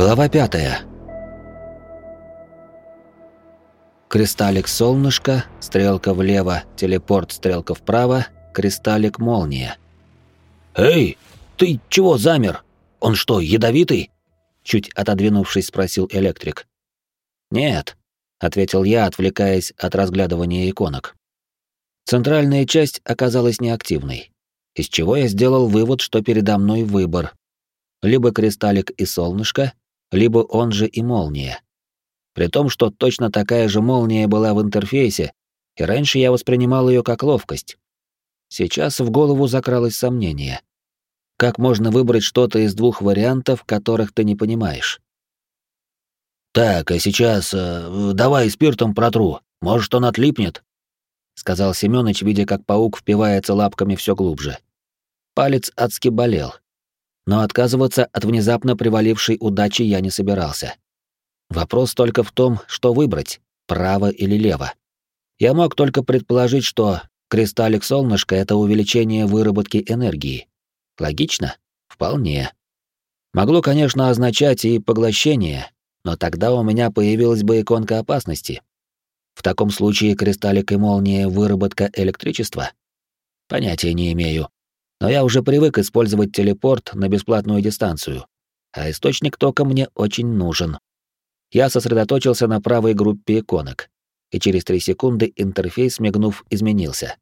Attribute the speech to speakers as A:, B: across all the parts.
A: Глава пятая. Кристаллик солнышко, стрелка влево, телепорт стрелка вправо, кристаллик молния.
B: «Эй, ты чего замер? Он что, ядовитый?»
A: Чуть отодвинувшись, спросил электрик. «Нет», — ответил я, отвлекаясь от разглядывания иконок. Центральная часть оказалась неактивной, из чего я сделал вывод, что передо мной выбор. Либо кристаллик и солнышко, либо он же и молния. При том, что точно такая же молния была в интерфейсе, и раньше я воспринимал ее как ловкость. Сейчас в голову закралось сомнение. Как можно выбрать что-то из двух вариантов, которых ты не понимаешь?
B: «Так, а сейчас э, давай спиртом протру, может, он отлипнет?» — сказал Семёныч, видя, как паук впивается лапками все глубже.
A: Палец адски болел, но отказываться от внезапно привалившей удачи я не собирался. Вопрос только в том, что выбрать, право или лево. Я мог только предположить, что кристаллик солнышка — это увеличение выработки энергии. Логично? Вполне. Могло, конечно, означать и поглощение, но тогда у меня появилась бы иконка опасности. В таком случае кристаллик и молния — выработка электричества? Понятия не имею но я уже привык использовать телепорт на бесплатную дистанцию, а источник тока мне очень нужен. Я сосредоточился на правой группе иконок, и через три секунды интерфейс, мигнув, изменился.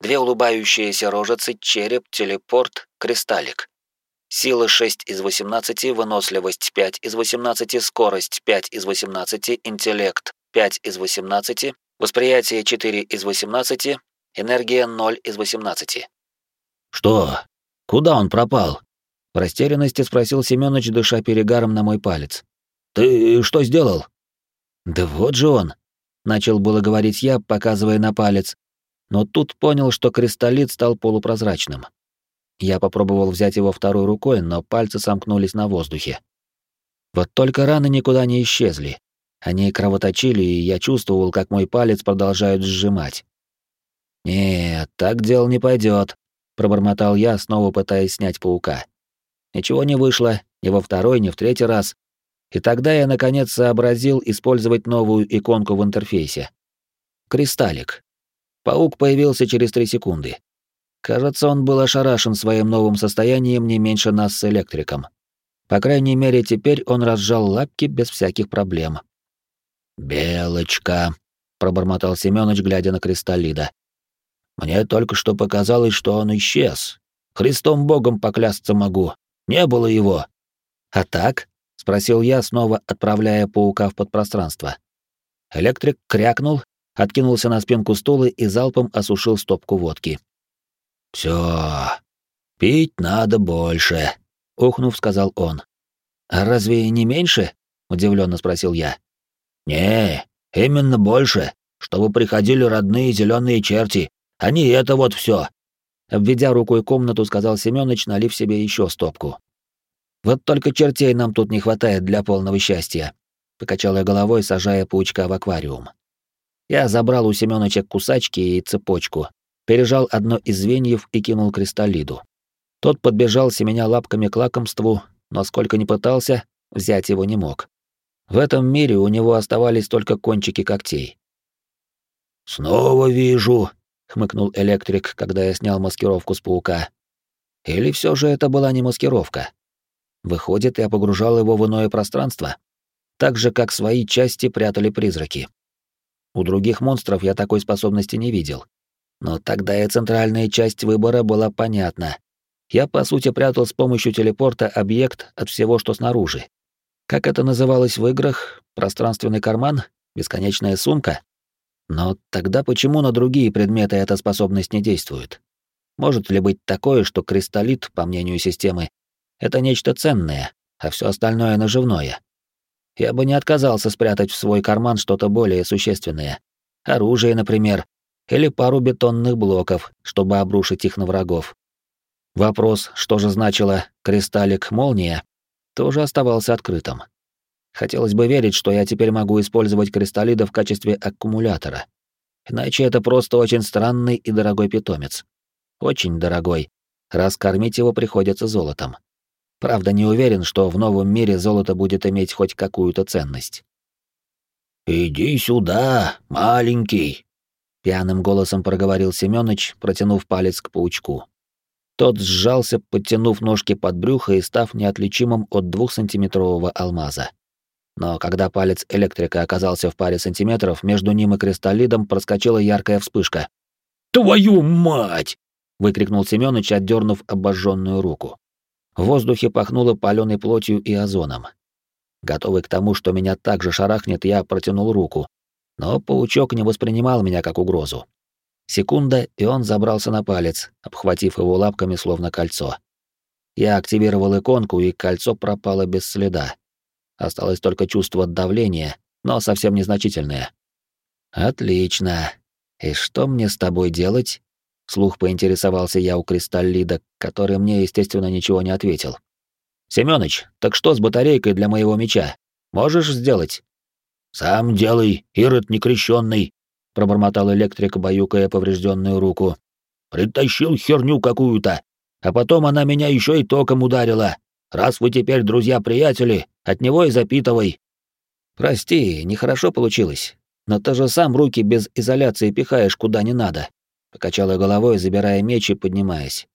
A: Две улыбающиеся рожицы, череп, телепорт, кристаллик. Сила 6 из 18, выносливость 5 из 18, скорость 5 из 18, интеллект 5 из 18, восприятие 4 из 18, энергия 0 из 18.
B: «Что? Куда он пропал?»
A: В растерянности спросил Семёныч, дыша перегаром на мой палец.
B: «Ты что сделал?»
A: «Да вот же он!» — начал было говорить я, показывая на палец, но тут понял, что кристаллит стал полупрозрачным. Я попробовал взять его второй рукой, но пальцы сомкнулись на воздухе. Вот только раны никуда не исчезли. Они кровоточили, и я чувствовал, как мой палец продолжают сжимать. Нет, так дело не пойдет пробормотал я, снова пытаясь снять паука. Ничего не вышло, ни во второй, ни в третий раз. И тогда я наконец сообразил использовать новую иконку в интерфейсе. Кристаллик. Паук появился через три секунды. Кажется, он был ошарашен своим новым состоянием не меньше нас с электриком. По крайней мере, теперь он разжал лапки без всяких проблем.
B: «Белочка», — пробормотал Семёныч, глядя на кристаллида. Мне только что показалось, что он исчез. Христом Богом поклясться могу. Не было его.
A: А так? спросил я, снова отправляя паука в подпространство. Электрик крякнул, откинулся на спинку стула и залпом осушил стопку водки.
B: Все, пить надо больше, ухнув, сказал он.
A: А разве не меньше? удивленно спросил я.
B: Не, именно больше, чтобы приходили родные зеленые черти а не это вот все.
A: Обведя рукой комнату, сказал Семёныч, налив себе еще стопку. Вот только чертей нам тут не хватает для полного счастья, покачал я головой, сажая паучка в аквариум. Я забрал у Семёныча кусачки и цепочку, пережал одно из звеньев и кинул кристаллиду. Тот подбежал меня лапками к лакомству, но сколько ни пытался, взять его не мог. В этом мире у него оставались только кончики когтей.
B: «Снова вижу»,
A: хмыкнул электрик, когда я снял маскировку с паука. Или все же это была не маскировка? Выходит, я погружал его в иное пространство, так же как свои части прятали призраки. У других монстров я такой способности не видел. Но тогда и центральная часть выбора была понятна. Я, по сути, прятал с помощью телепорта объект от всего, что снаружи. Как это называлось в играх? Пространственный карман? Бесконечная сумка? Но тогда почему на другие предметы эта способность не действует? Может ли быть такое, что кристаллит, по мнению системы, это нечто ценное, а все остальное наживное? Я бы не отказался спрятать в свой карман что-то более существенное. Оружие, например, или пару бетонных блоков, чтобы обрушить их на врагов. Вопрос, что же значило «кристаллик-молния», тоже оставался открытым. Хотелось бы верить, что я теперь могу использовать кристаллида в качестве аккумулятора. Иначе это просто очень странный и дорогой питомец. Очень дорогой, раз кормить его приходится золотом. Правда, не уверен, что в новом мире золото будет иметь хоть какую-то ценность.
B: «Иди сюда, маленький!» — пьяным голосом проговорил Семёныч, протянув палец к паучку.
A: Тот сжался, подтянув ножки под брюхо и став неотличимым от двухсантиметрового алмаза. Но когда палец электрика оказался в паре сантиметров, между ним и кристаллидом проскочила яркая вспышка.
B: «Твою мать!»
A: — выкрикнул Семёныч, отдернув обожженную руку. В воздухе пахнуло паленой плотью и озоном. Готовый к тому, что меня так же шарахнет, я протянул руку. Но паучок не воспринимал меня как угрозу. Секунда, и он забрался на палец, обхватив его лапками словно кольцо. Я активировал иконку, и кольцо пропало без следа. Осталось только чувство давления, но совсем незначительное. Отлично. И что мне с тобой делать? Слух поинтересовался я у Кристаллида, который мне, естественно, ничего не ответил. Семёныч, так что с батарейкой для моего меча? Можешь сделать?
B: Сам делай, Ирод некрещенный,
A: пробормотал электрик, баюкая поврежденную руку.
B: Притащил херню какую-то, а потом она меня еще и током ударила. Раз вы теперь друзья-приятели, от него и запитывай.
A: Прости, нехорошо получилось. Но ты же сам руки без изоляции пихаешь куда не надо. Покачала головой, забирая меч и поднимаясь.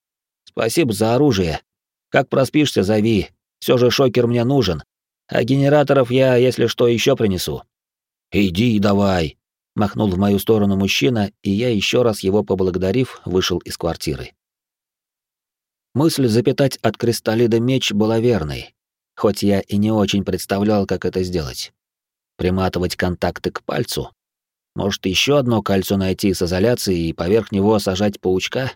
A: Спасибо за оружие. Как проспишься, зови. Все же шокер мне нужен. А генераторов я, если что, еще принесу.
B: Иди давай,
A: Махнул в мою сторону мужчина, и я еще раз его поблагодарив, вышел из квартиры. Мысль запитать от кристаллида меч была верной, хоть я и не очень представлял, как это сделать. Приматывать контакты к пальцу? Может, еще одно кольцо найти с изоляцией и поверх него сажать паучка?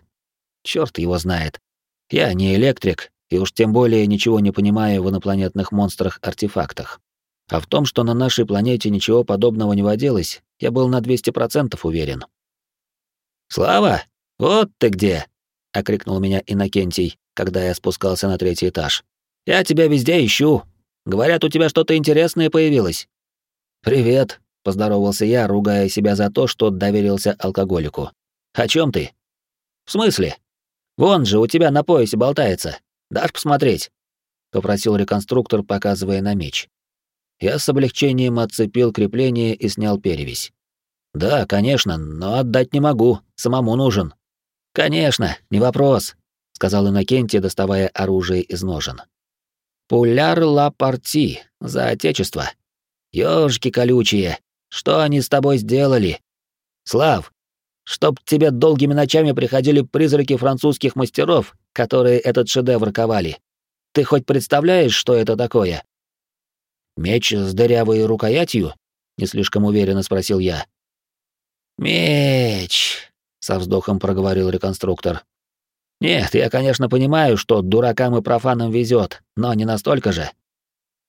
A: Черт его знает. Я не электрик, и уж тем более ничего не понимаю в инопланетных монстрах-артефактах. А в том, что на нашей планете ничего подобного не водилось, я был на 200% уверен. «Слава, вот ты где!» — окрикнул меня Иннокентий, когда я спускался на третий этаж. «Я тебя везде ищу. Говорят, у тебя что-то интересное появилось». «Привет», — поздоровался я, ругая себя за то, что доверился алкоголику. «О чем ты?» «В смысле? Вон же у тебя на поясе болтается. Дашь посмотреть?» — попросил реконструктор, показывая на меч. Я с облегчением отцепил крепление и снял перевязь. «Да, конечно, но отдать не могу, самому нужен». «Конечно, не вопрос», — сказал Иннокентий, доставая оружие из ножен. «Пуляр ла парти, за отечество. Ёжки колючие, что они с тобой сделали? Слав, чтоб тебе долгими ночами приходили призраки французских мастеров, которые этот шедевр ковали. Ты хоть представляешь, что это такое?» «Меч с дырявой рукоятью?» — не слишком уверенно спросил я. «Меч!» — со вздохом проговорил реконструктор. «Нет, я, конечно, понимаю, что дуракам и профанам везет, но не настолько же.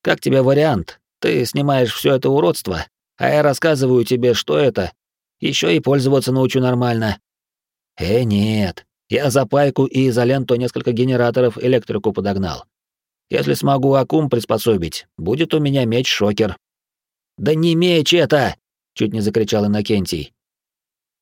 A: Как тебе вариант? Ты снимаешь все это уродство, а я рассказываю тебе, что это. Еще и пользоваться научу нормально». «Э, нет, я за пайку и изоленту несколько генераторов электрику подогнал. Если смогу акум приспособить, будет у меня меч-шокер». «Да не меч это!» — чуть не закричал Иннокентий.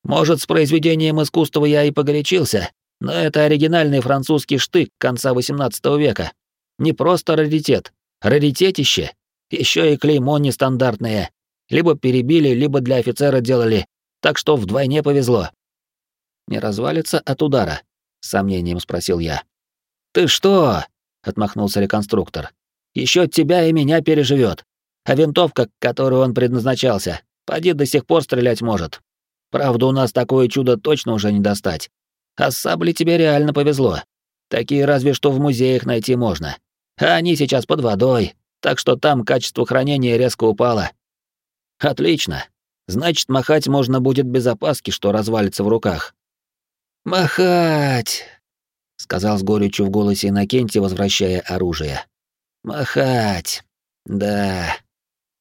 A: «Может, с произведением искусства я и погорячился, но это оригинальный французский штык конца XVIII века. Не просто раритет, раритетище. Еще и клеймо нестандартное. Либо перебили, либо для офицера делали, так что вдвойне повезло». «Не развалится от удара?» — с сомнением спросил я. «Ты что?» отмахнулся реконструктор. Еще тебя и меня переживет. А винтовка, к которой он предназначался, поди до сих пор стрелять может. Правда, у нас такое чудо точно уже не достать. А сабли тебе реально повезло. Такие разве что в музеях найти можно. А они сейчас под водой, так что там качество хранения резко упало. Отлично. Значит, махать можно будет без опаски, что развалится в руках. Махать! сказал с горечью в голосе Иннокентий, возвращая оружие. Махать. Да.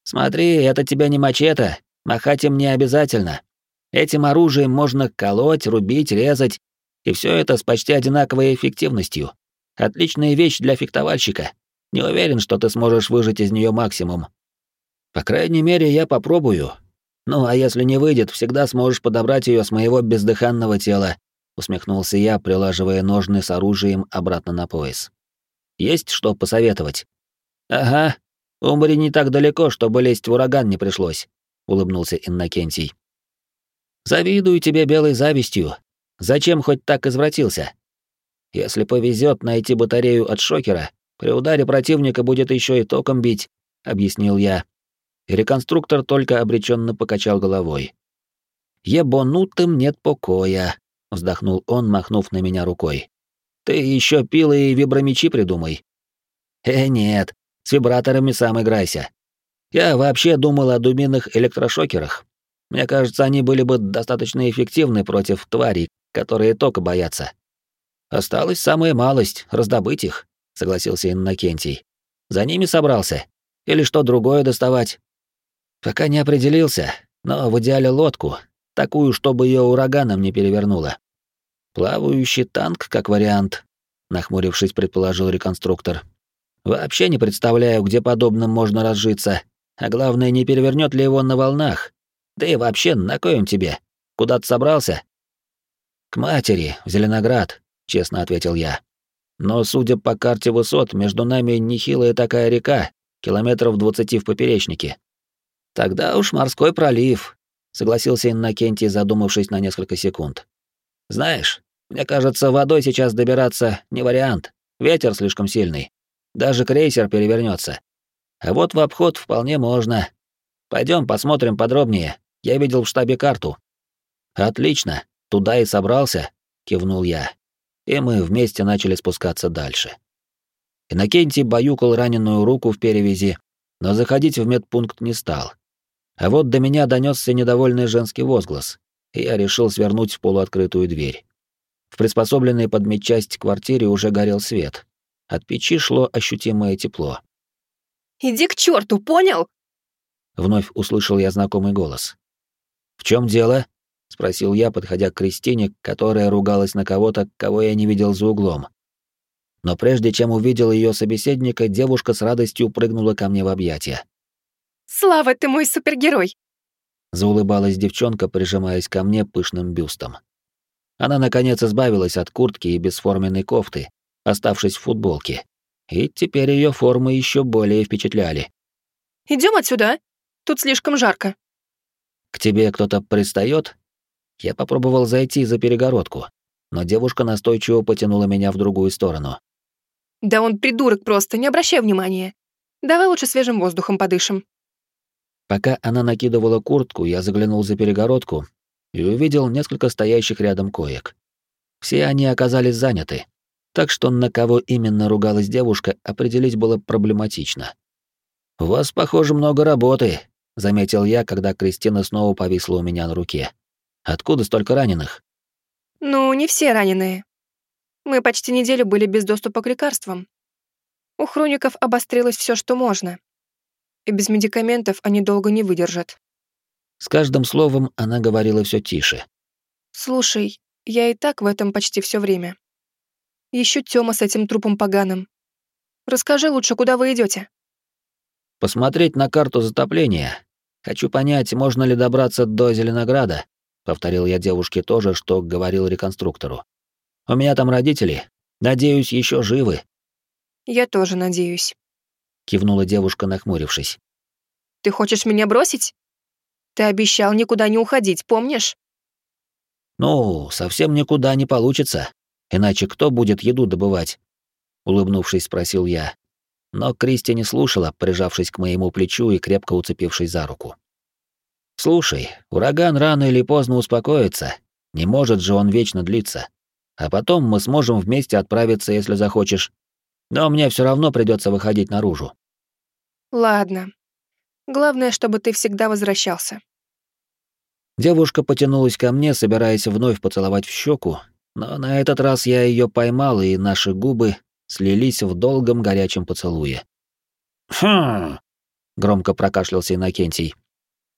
A: Смотри, это тебя не мачете, махать им не обязательно. Этим оружием можно колоть, рубить, резать, и все это с почти одинаковой эффективностью. Отличная вещь для фехтовальщика. Не уверен, что ты сможешь выжать из нее максимум. По крайней мере, я попробую. Ну, а если не выйдет, всегда сможешь подобрать ее с моего бездыханного тела усмехнулся я, прилаживая ножны с оружием обратно на пояс. Есть что посоветовать?» «Ага, Умбри не так далеко, чтобы лезть в ураган не пришлось», — улыбнулся Иннокентий. «Завидую тебе белой завистью. Зачем хоть так извратился? Если повезет найти батарею от шокера, при ударе противника будет еще и током бить», — объяснил я. И реконструктор только обреченно покачал головой. «Ебанутым нет покоя», — вздохнул он, махнув на меня рукой. «Ты еще пилы и вибромечи придумай». «Э, нет, с вибраторами сам играйся. Я вообще думал о дубинных электрошокерах. Мне кажется, они были бы достаточно эффективны против тварей, которые тока боятся. Осталась самая малость — раздобыть их, согласился Иннокентий. За ними собрался. Или что другое доставать? Пока не определился, но в идеале лодку, такую, чтобы ее ураганом не перевернуло. Плавающий танк, как вариант, нахмурившись, предположил реконструктор. Вообще не представляю, где подобным можно разжиться. А главное, не перевернет ли его на волнах. Да и вообще, на коем тебе? Куда ты собрался? К матери, в Зеленоград, честно ответил я. Но, судя по карте высот, между нами нехилая такая река, километров двадцати в поперечнике. Тогда уж морской пролив, согласился Иннокентий, задумавшись на несколько секунд. Знаешь, мне кажется, водой сейчас добираться не вариант. Ветер слишком сильный. Даже крейсер перевернется. А вот в обход вполне можно. Пойдем посмотрим подробнее. Я видел в штабе карту. Отлично, туда и собрался, кивнул я. И мы вместе начали спускаться дальше. Иннокентий баюкал раненую руку в перевязи, но заходить в медпункт не стал. А вот до меня донесся недовольный женский возглас, и я решил свернуть в полуоткрытую дверь. В приспособленной под медчасть квартире уже горел свет, от печи шло ощутимое тепло.
C: «Иди к черту, понял?»
A: Вновь услышал я знакомый голос. «В чем дело?» — спросил я, подходя к Кристине, которая ругалась на кого-то, кого я не видел за углом. Но прежде чем увидел ее собеседника, девушка с радостью прыгнула ко мне в объятия.
C: «Слава, ты мой супергерой!»
A: Заулыбалась девчонка, прижимаясь ко мне пышным бюстом. Она, наконец, избавилась от куртки и бесформенной кофты оставшись в футболке. И теперь ее формы еще более впечатляли.
C: Идем отсюда? Тут слишком жарко.
A: К тебе кто-то пристает? Я попробовал зайти за перегородку, но девушка настойчиво потянула меня в другую сторону.
C: Да он придурок просто, не обращай внимания. Давай лучше свежим воздухом подышим.
A: Пока она накидывала куртку, я заглянул за перегородку и увидел несколько стоящих рядом коек. Все они оказались заняты, так что на кого именно ругалась девушка, определить было проблематично. «У вас, похоже, много работы», — заметил я, когда Кристина снова повисла у меня на руке. «Откуда столько раненых?»
C: «Ну, не все раненые. Мы почти неделю были без доступа к лекарствам. У хроников обострилось все, что можно. И без медикаментов они долго не выдержат».
A: С каждым словом она говорила все тише.
C: «Слушай, я и так в этом почти все время. Еще Тёма с этим трупом поганым. Расскажи лучше, куда вы идете?
A: Посмотреть на карту затопления. Хочу понять, можно ли добраться до Зеленограда, повторил я девушке то же, что говорил реконструктору. У меня там родители. Надеюсь, еще живы.
C: Я тоже надеюсь.
A: Кивнула девушка, нахмурившись.
C: Ты хочешь меня бросить? Ты обещал никуда не уходить, помнишь?
A: Ну, совсем никуда не получится. Иначе кто будет еду добывать? Улыбнувшись, спросил я. Но Кристи не слушала, прижавшись к моему плечу и крепко уцепившись за руку. «Слушай, ураган рано или поздно успокоится. Не может же он вечно длиться. А потом мы сможем вместе отправиться, если захочешь. Но мне все равно придется выходить наружу».
C: «Ладно. Главное, чтобы ты всегда возвращался».
A: Девушка потянулась ко мне, собираясь вновь поцеловать в щеку, но на этот раз я ее поймал, и наши губы слились в долгом горячем поцелуе. «Хм!» — громко прокашлялся Иннокентий.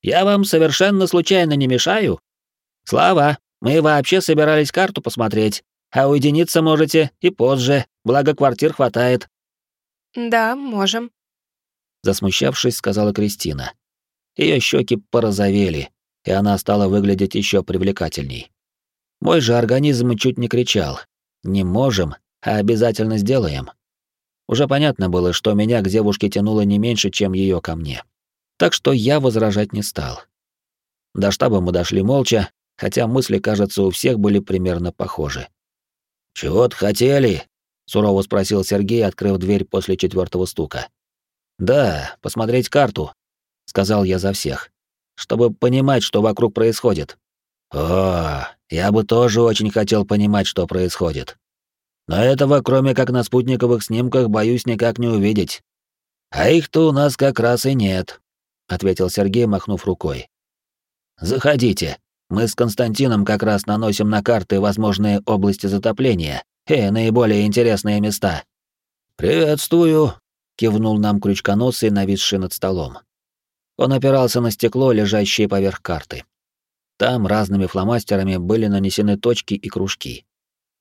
A: «Я вам совершенно случайно не мешаю? Слава, мы вообще собирались карту посмотреть, а уединиться можете и позже, благо квартир хватает».
C: «Да, можем», —
A: засмущавшись, сказала Кристина. Ее щеки порозовели, и она стала выглядеть еще привлекательней. Мой же организм чуть не кричал. Не можем, а обязательно сделаем.
D: Уже понятно было, что меня к девушке тянуло не меньше, чем ее ко мне. Так что я возражать не стал. До штаба мы дошли молча, хотя мысли, кажется, у всех были примерно похожи.
A: «Чего-то хотели?» — сурово спросил Сергей, открыв дверь после четвертого стука.
D: «Да, посмотреть карту», — сказал я за всех, чтобы понимать, что вокруг происходит.
A: «О, я бы тоже очень хотел понимать, что происходит. Но этого, кроме как на спутниковых снимках, боюсь никак не увидеть. А их-то у нас как раз и нет», — ответил Сергей, махнув рукой. «Заходите. Мы с Константином как раз наносим на карты возможные области затопления и наиболее интересные места».
D: «Приветствую», — кивнул нам крючконосый, нависший над столом. Он опирался на стекло, лежащее поверх карты. Там разными фломастерами были нанесены точки и кружки.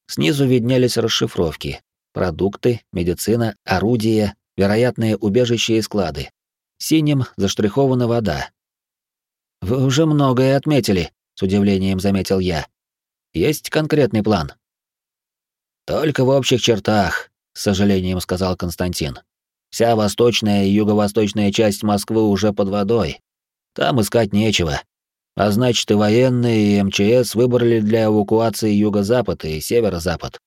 D: Снизу виднелись расшифровки. Продукты, медицина, орудия, вероятные убежища и склады. Синим заштрихована вода. «Вы уже многое отметили», — с удивлением заметил я. «Есть конкретный план?»
A: «Только в общих чертах», — с сожалением сказал Константин. «Вся восточная и юго-восточная часть Москвы уже под водой. Там искать нечего. А значит, и военные, и МЧС выбрали для эвакуации юго-запад и северо-запад.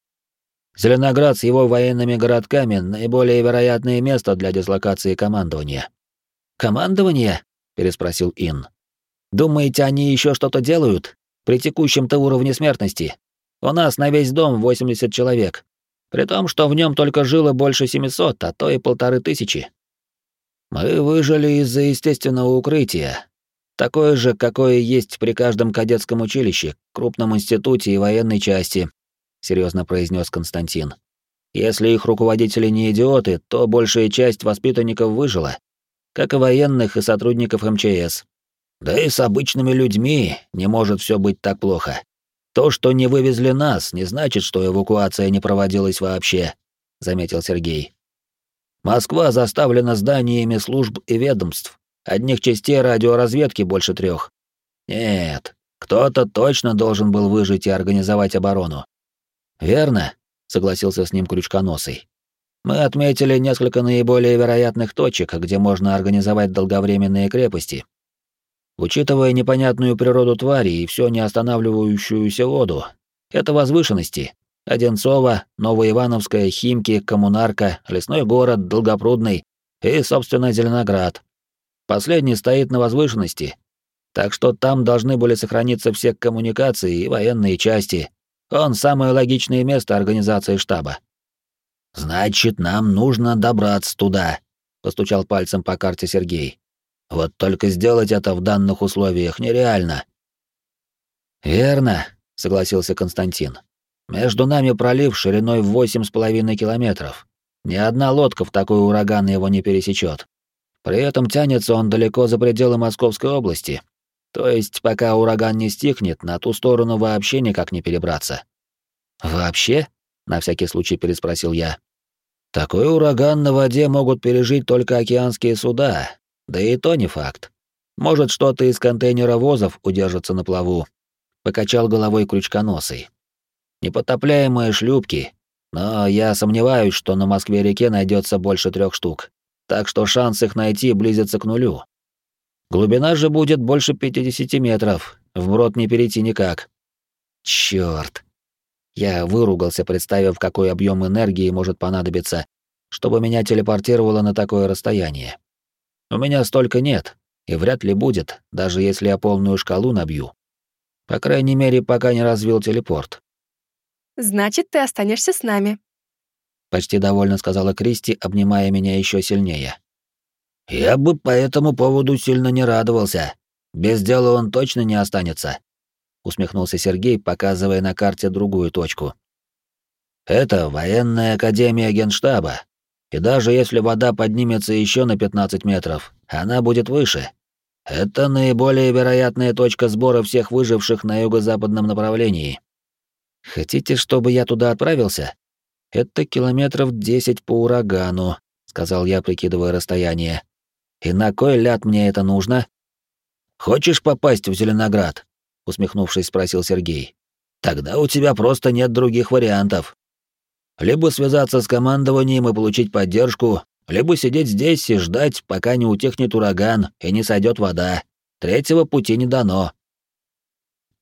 A: Зеленоград с его военными городками — наиболее вероятное место для дислокации командования.
D: «Командование?» — переспросил Ин. «Думаете, они еще что-то делают? При текущем-то уровне смертности? У нас на весь дом 80 человек. При том, что в нем только жило больше 700, а то и полторы тысячи.
A: Мы выжили из-за естественного укрытия, Такое же, какое есть при каждом кадетском училище, крупном институте и военной части, серьезно произнес Константин. Если их руководители не идиоты, то большая часть воспитанников выжила, как и военных и сотрудников МЧС. Да и с обычными людьми не может все быть так плохо. То, что не вывезли нас, не значит, что эвакуация не проводилась вообще, заметил Сергей. Москва заставлена зданиями служб и ведомств, Одних частей радиоразведки больше трех. Нет, кто-то точно должен был выжить и организовать оборону.
D: Верно, согласился с ним Крючконосый.
A: Мы отметили несколько наиболее вероятных точек, где можно организовать долговременные крепости. Учитывая непонятную природу твари и всё не останавливающуюся воду, это возвышенности. Одинцово, Новоивановская, Химки, Коммунарка, Лесной город, Долгопрудный и, собственно, Зеленоград. Последний стоит на возвышенности, так что там должны были сохраниться все коммуникации и военные части. Он самое логичное место организации штаба. Значит, нам нужно добраться туда, постучал пальцем по карте Сергей. Вот только сделать это в данных условиях нереально.
D: Верно, согласился Константин. Между нами пролив шириной в восемь с половиной километров. Ни одна лодка в такой ураган его не пересечет. При этом тянется он далеко за пределы Московской области. То есть, пока ураган не стихнет, на ту сторону вообще никак не перебраться.
A: «Вообще?» — на всякий случай переспросил я. «Такой ураган на воде могут пережить только океанские суда, да и то не факт. Может, что-то из контейнера возов удержится на плаву», — покачал головой крючконосый. «Непотопляемые шлюпки, но я сомневаюсь, что на Москве-реке найдется больше трех штук так что шанс их найти близится к нулю. Глубина же будет больше 50 метров, вброд не перейти никак. Чёрт. Я выругался, представив, какой объем энергии может понадобиться, чтобы меня телепортировало на такое расстояние. У меня столько нет, и вряд ли будет, даже если я полную шкалу набью. По крайней мере, пока не развил телепорт.
C: «Значит, ты останешься с нами»,
A: почти довольно сказала Кристи, обнимая меня еще сильнее. Я бы по этому поводу сильно не радовался. Без дела он точно не останется, усмехнулся Сергей, показывая на карте другую точку. Это военная академия Генштаба. И даже если вода поднимется еще на 15 метров, она будет выше. Это наиболее вероятная точка сбора всех выживших на юго-западном направлении.
D: Хотите, чтобы я туда отправился? «Это километров десять по урагану», — сказал я, прикидывая расстояние. «И на кой ляд мне это нужно?»
A: «Хочешь попасть в Зеленоград?» — усмехнувшись, спросил Сергей. «Тогда у тебя просто нет других вариантов». Либо связаться с командованием и получить поддержку, либо сидеть здесь и ждать, пока не утихнет ураган и не сойдет вода. Третьего пути не дано.